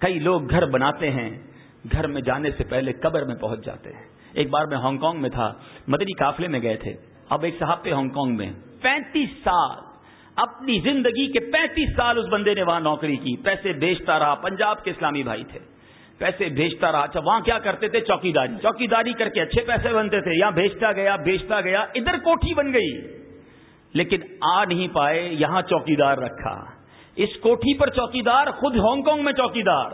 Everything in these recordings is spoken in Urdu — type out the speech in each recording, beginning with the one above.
کئی لوگ گھر بناتے ہیں، گھر میں جانے سے پہلے قبر میں پہنچ جاتے ہیں۔ ایک بار میں ہانگ کانگ میں تھا، مدنی قافلے میں گئے تھے۔ اب ایک صاحب تھے ہانگ کانگ میں۔ پینتیس سال، اپنی زندگی کے پینتیس سال اس بندے نے وہاں نوکری کی۔ پیسے بیچتا رہا، پنجاب کے اسلامی بھائی تھے۔ پیسے بھیجتا رہا۔ اچھا وہاں کیا کرتے تھے؟ چوکی داری۔ چوکی داری کر کے اچھے پیسے بنتے تھے۔ یہاں بھیجتا گیا، بیچتا گیا، ادھر کوٹھی بن گئی۔ لیکن آ نہیں پائے، یہاں چوکی دار رکھا۔ اس کوٹھی پر چوکی دار خود ہانگ کانگ میں چوکی دار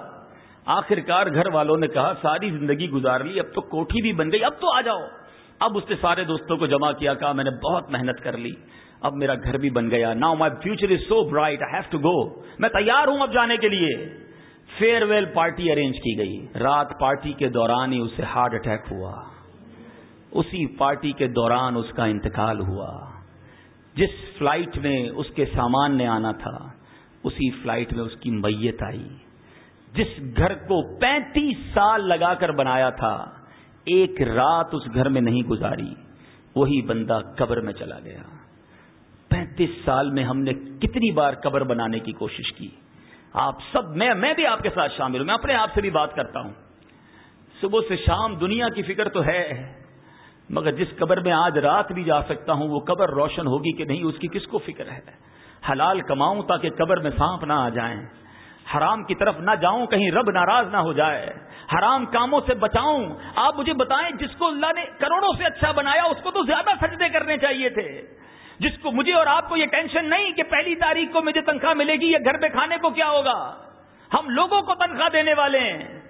آخر کار گھر والوں نے کہا، ساری زندگی گزار لی، اب تو کوٹھی بھی بن گئی، اب تو آ جاؤ۔ اب اس نے سارے دوستوں کو جمع کیا، کہا، میں نے بہت محنت کر لی، اب میرا گھر بھی بن گیا۔ Now my future is so bright I have to go میں تیار ہوں اب جانے کے لیے۔ فیئر ویل پارٹی ارینج کی گئی۔ رات پارٹی کے دوران ہی اسے ہارٹ اٹیک ہوا۔ اسی پارٹی کے دوران اس کا انتقال ہوا۔ جس فلائٹ میں اس کے سامان نے آنا تھا اسی فلائٹ میں اس کی میت آئی۔ جس گھر کو پینتیس سال لگا کر بنایا تھا، ایک رات اس گھر میں نہیں گزاری، وہی بندہ قبر میں چلا گیا۔ پینتیس سال میں ہم نے کتنی بار قبر بنانے کی کوشش کی۔ آپ سب، میں میں بھی آپ کے ساتھ شامل ہوں، میں اپنے آپ سے بھی بات کرتا ہوں۔ صبح سے شام دنیا کی فکر تو ہے، مگر جس قبر میں آج رات بھی جا سکتا ہوں، وہ قبر روشن ہوگی کہ نہیں، اس کی کس کو فکر ہے؟ حلال کماؤں تاکہ قبر میں سانپ نہ آ جائیں۔ حرام کی طرف نہ جاؤں، کہیں رب ناراض نہ ہو جائے۔ حرام کاموں سے بچاؤں۔ آپ مجھے بتائیں، جس کو اللہ نے کروڑوں سے اچھا بنایا، اس کو تو زیادہ سجدے کرنے چاہیے تھے۔ جس کو مجھے اور آپ کو یہ ٹینشن نہیں کہ پہلی تاریخ کو مجھے تنخواہ ملے گی یا گھر میں کھانے کو کیا ہوگا۔ ہم لوگوں کو تنخواہ دینے والے ہیں۔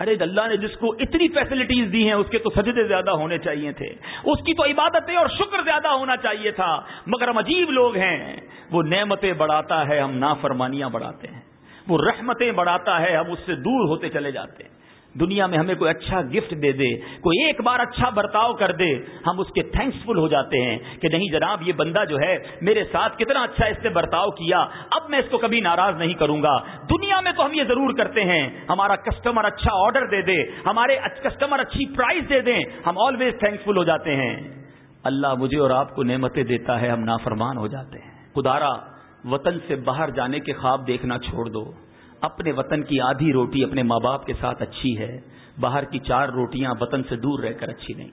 ارے، اللہ نے جس کو اتنی فیسلٹیز دی ہیں، اس کے تو سجدے زیادہ ہونے چاہیے تھے۔ اس کی تو عبادتیں اور شکر زیادہ ہونا چاہیے تھا۔ مگر ہم عجیب لوگ ہیں۔ وہ نعمتیں بڑھاتا ہے، ہم نافرمانیاں بڑھاتے ہیں۔ وہ رحمتیں بڑھاتا ہے، ہم اس سے دور ہوتے چلے جاتے ہیں۔ دنیا میں ہمیں کوئی اچھا گفٹ دے دے، کوئی ایک بار اچھا برتاؤ کر دے، ہم اس کے تھینکس فل ہو جاتے ہیں کہ نہیں جناب، یہ بندہ جو ہے میرے ساتھ کتنا اچھا اس نے برتاؤ کیا، اب میں اس کو کبھی ناراض نہیں کروں گا۔ دنیا میں تو ہم یہ ضرور کرتے ہیں، ہمارا کسٹمر اچھا آرڈر دے دے، ہمارے کسٹمر اچھی پرائز دے دیں ہم آلویز تھینکس فل ہو جاتے ہیں۔ اللہ مجھے اور آپ کو نعمتیں دیتا ہے، ہم نافرمان ہو جاتے ہیں۔ خدارا، وطن سے باہر جانے کے خواب دیکھنا چھوڑ دو۔ اپنے وطن کی آدھی روٹی اپنے ماں باپ کے ساتھ اچھی ہے، باہر کی چار روٹیاں وطن سے دور رہ کر اچھی نہیں۔